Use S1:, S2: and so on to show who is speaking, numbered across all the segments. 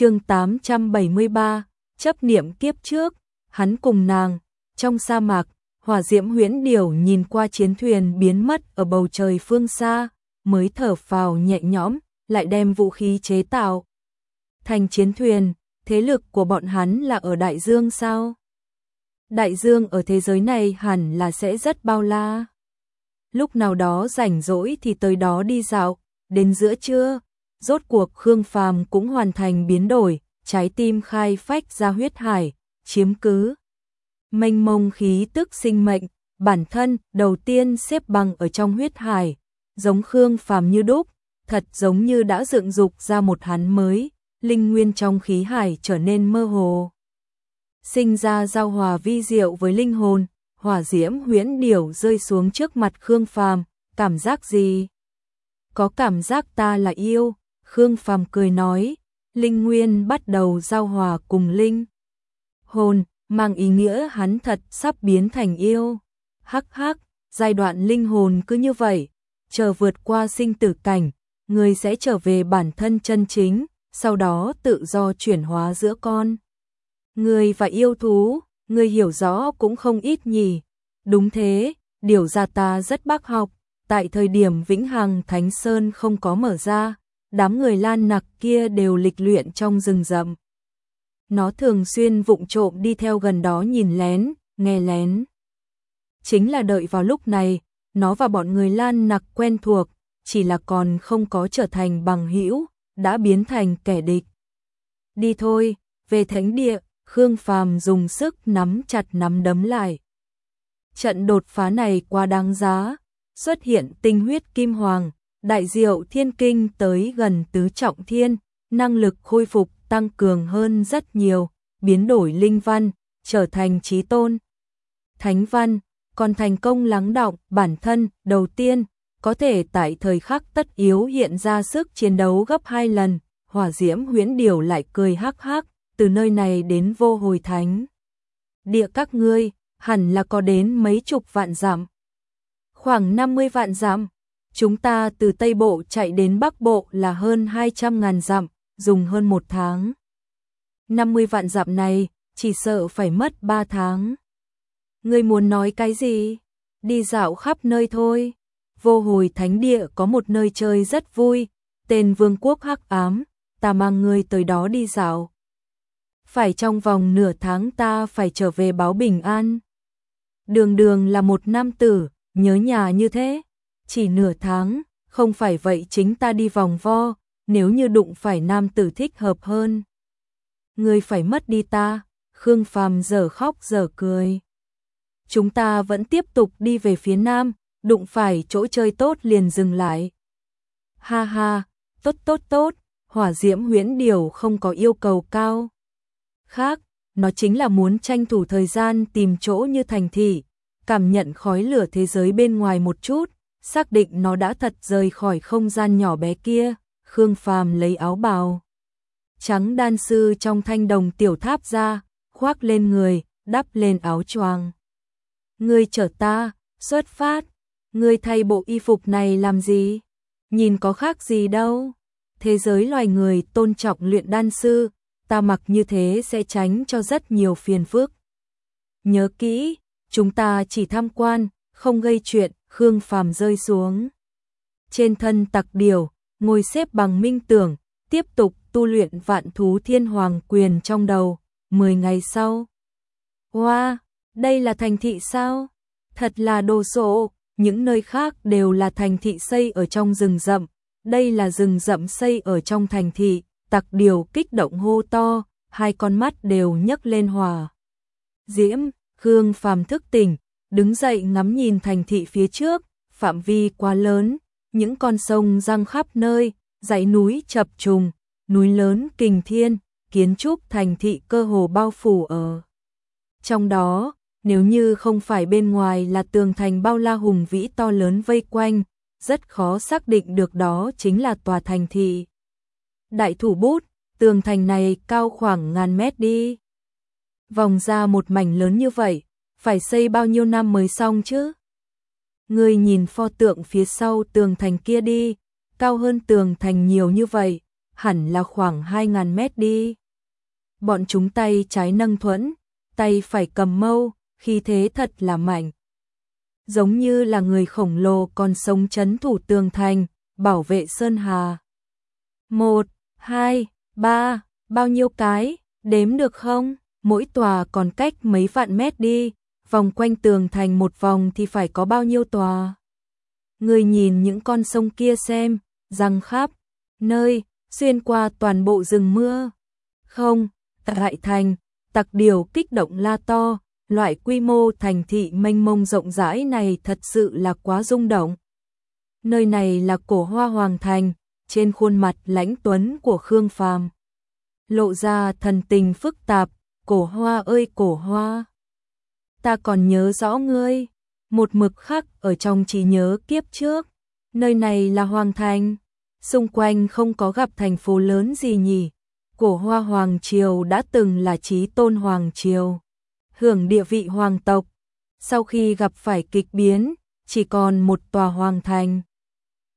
S1: chương 873, chấp niệm kiếp trước, hắn cùng nàng, trong sa mạc, hỏa diễm huyễn điểu nhìn qua chiến thuyền biến mất ở bầu trời phương xa, mới thở phào nhẹ nhõm, lại đem vũ khí chế tạo. Thành chiến thuyền, thế lực của bọn hắn là ở đại dương sao? Đại dương ở thế giới này hẳn là sẽ rất bao la. Lúc nào đó rảnh rỗi thì tới đó đi dạo, đến giữa trưa, rốt cuộc Khương Phàm cũng hoàn thành biến đổi, trái tim khai phách ra huyết hải, chiếm cứ. Mênh mông khí tức sinh mệnh, bản thân đầu tiên xếp bằng ở trong huyết hải, giống Khương Phàm như đúc, thật giống như đã dựng dục ra một hắn mới, linh nguyên trong khí hải trở nên mơ hồ. Sinh ra giao hòa vi diệu với linh hồn, hỏa diễm huyễn điểu rơi xuống trước mặt Khương Phàm, cảm giác gì? Có cảm giác ta là yêu, Khương Phàm cười nói, linh nguyên bắt đầu giao hòa cùng linh. Hồn, mang ý nghĩa hắn thật sắp biến thành yêu. Hắc hắc, giai đoạn linh hồn cứ như vậy, chờ vượt qua sinh tử cảnh, người sẽ trở về bản thân chân chính, sau đó tự do chuyển hóa giữa con. Người và yêu thú, người hiểu rõ cũng không ít nhỉ. Đúng thế, điều ra ta rất bác học, tại thời điểm Vĩnh Hằng Thánh Sơn không có mở ra, đám người lan nặc kia đều lịch luyện trong rừng rậm. Nó thường xuyên vụng trộm đi theo gần đó nhìn lén, nghe lén. Chính là đợi vào lúc này, nó và bọn người lan nặc quen thuộc, chỉ là còn không có trở thành bằng hữu, đã biến thành kẻ địch. Đi thôi, về thánh địa, Khương Phàm dùng sức nắm chặt nắm đấm lại. Trận đột phá này quá đáng giá, xuất hiện tinh huyết kim hoàng, đại diệu thiên kinh tới gần tứ trọng thiên, năng lực khôi phục tăng cường hơn rất nhiều, biến đổi linh văn, trở thành trí tôn. Thánh văn, còn thành công lắng động bản thân đầu tiên, có thể tại thời khắc tất yếu hiện ra sức chiến đấu gấp hai lần, hỏa diễm huyễn điều lại cười hắc hắc, từ nơi này đến vô hồi thánh. Địa các ngươi, hẳn là có đến mấy chục vạn dặm. Khoảng 50 vạn dặm, chúng ta từ Tây Bộ chạy đến Bắc Bộ là hơn 200 ngàn dặm, dùng hơn một tháng. 50 vạn dặm này, chỉ sợ phải mất 3 tháng. Ngươi muốn nói cái gì? Đi dạo khắp nơi thôi. Vô hồi thánh địa có một nơi chơi rất vui, tên vương quốc hắc ám, ta mang ngươi tới đó đi dạo. Phải trong vòng nửa tháng ta phải trở về báo bình an. Đường đường là một nam tử, nhớ nhà như thế. Chỉ nửa tháng, không phải vậy chính ta đi vòng vo, nếu như đụng phải nam tử thích hợp hơn. Ngươi phải mất đi ta, Khương Phàm giờ khóc giờ cười. Chúng ta vẫn tiếp tục đi về phía nam, đụng phải chỗ chơi tốt liền dừng lại. Ha ha, tốt tốt tốt, hỏa diễm huyễn điều không có yêu cầu cao. Khác, nó chính là muốn tranh thủ thời gian tìm chỗ như thành thị, cảm nhận khói lửa thế giới bên ngoài một chút, xác định nó đã thật rời khỏi không gian nhỏ bé kia, Khương Phàm lấy áo bào trắng đan sư trong thanh đồng tiểu tháp ra, khoác lên người, đắp lên áo choàng. Ngươi chở ta, xuất phát, ngươi thay bộ y phục này làm gì? Nhìn có khác gì đâu. Thế giới loài người tôn trọng luyện đan sư, ta mặc như thế sẽ tránh cho rất nhiều phiền phức. Nhớ kỹ, chúng ta chỉ tham quan, không gây chuyện, Khương Phàm rơi xuống. Trên thân tặc điều, ngồi xếp bằng minh tưởng, tiếp tục tu luyện vạn thú thiên hoàng quyền trong đầu. Mười ngày sau. Wow, đây là thành thị sao? Thật là đồ sộ, những nơi khác đều là thành thị xây ở trong rừng rậm. Đây là rừng rậm xây ở trong thành thị, tặc điều kích động hô to, hai con mắt đều nhấc lên hòa. Diễm, Khương phàm thức tỉnh, đứng dậy ngắm nhìn thành thị phía trước, phạm vi quá lớn, những con sông răng khắp nơi, dãy núi chập trùng, núi lớn kình thiên, kiến trúc thành thị cơ hồ bao phủ ở. Trong đó, nếu như không phải bên ngoài là tường thành bao la hùng vĩ to lớn vây quanh, rất khó xác định được đó chính là tòa thành thị. Đại thủ bút, tường thành này cao khoảng ngàn mét đi. Vòng ra một mảnh lớn như vậy, phải xây bao nhiêu năm mới xong chứ? Người nhìn pho tượng phía sau tường thành kia đi, cao hơn tường thành nhiều như vậy, hẳn là khoảng 2.000 mét đi. Bọn chúng tay trái nâng thuẫn, tay phải cầm mâu, khi thế thật là mạnh. Giống như là người khổng lồ còn sống chấn thủ tường thành, bảo vệ Sơn Hà. Một, hai, ba, bao nhiêu cái, đếm được không? Mỗi tòa còn cách mấy vạn mét đi, vòng quanh tường thành một vòng thì phải có bao nhiêu tòa. Người nhìn những con sông kia xem, răng khắp, nơi, xuyên qua toàn bộ rừng mưa. Không, tại thành, tặc điều kích động la to, loại quy mô thành thị mênh mông rộng rãi này thật sự là quá rung động. Nơi này là cổ hoa hoàng thành, trên khuôn mặt lãnh tuấn của Khương Phàm lộ ra thần tình phức tạp, cổ hoa ơi cổ hoa. Ta còn nhớ rõ ngươi, một mực khắc ở trong trí nhớ kiếp trước, nơi này là hoàng thành, xung quanh không có gặp thành phố lớn gì nhỉ. Cổ hoa hoàng triều đã từng là trí tôn hoàng triều, hưởng địa vị hoàng tộc, sau khi gặp phải kịch biến, chỉ còn một tòa hoàng thành.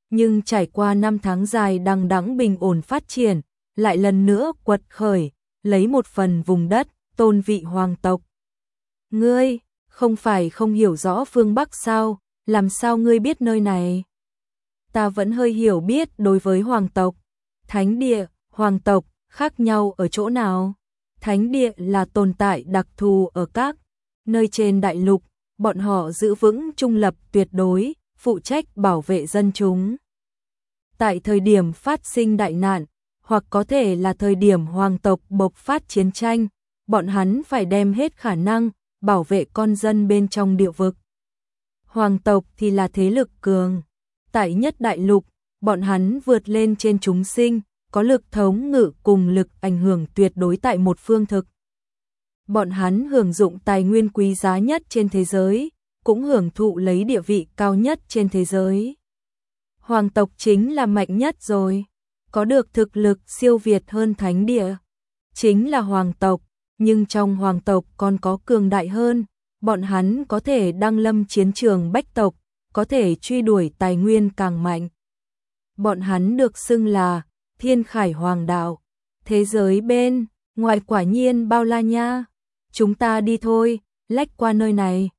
S1: Nhưng trải qua năm tháng dài đằng đẵng bình ổn phát triển, lại lần nữa quật khởi, lấy một phần vùng đất, tôn vị hoàng tộc. Ngươi, không phải không hiểu rõ phương Bắc sao, làm sao ngươi biết nơi này? Ta vẫn hơi hiểu biết đối với hoàng tộc. Thánh địa, hoàng tộc, khác nhau ở chỗ nào? Thánh địa là tồn tại đặc thù ở các nơi trên đại lục, bọn họ giữ vững trung lập tuyệt đối, phụ trách bảo vệ dân chúng. Tại thời điểm phát sinh đại nạn, hoặc có thể là thời điểm hoàng tộc bộc phát chiến tranh, bọn hắn phải đem hết khả năng bảo vệ con dân bên trong địa vực. Hoàng tộc thì là thế lực cường. Tại nhất đại lục, bọn hắn vượt lên trên chúng sinh, có lực thống ngự cùng lực ảnh hưởng tuyệt đối tại một phương thực. Bọn hắn hưởng dụng tài nguyên quý giá nhất trên thế giới, cũng hưởng thụ lấy địa vị cao nhất trên thế giới. Hoàng tộc chính là mạnh nhất rồi có được thực lực siêu việt hơn thánh địa. Chính là hoàng tộc, nhưng trong hoàng tộc còn có cường đại hơn, bọn hắn có thể đăng lâm chiến trường bách tộc, có thể truy đuổi tài nguyên càng mạnh. Bọn hắn được xưng là thiên khải hoàng đạo, thế giới bên, ngoài quả nhiên bao la nha, chúng ta đi thôi, lách qua nơi này.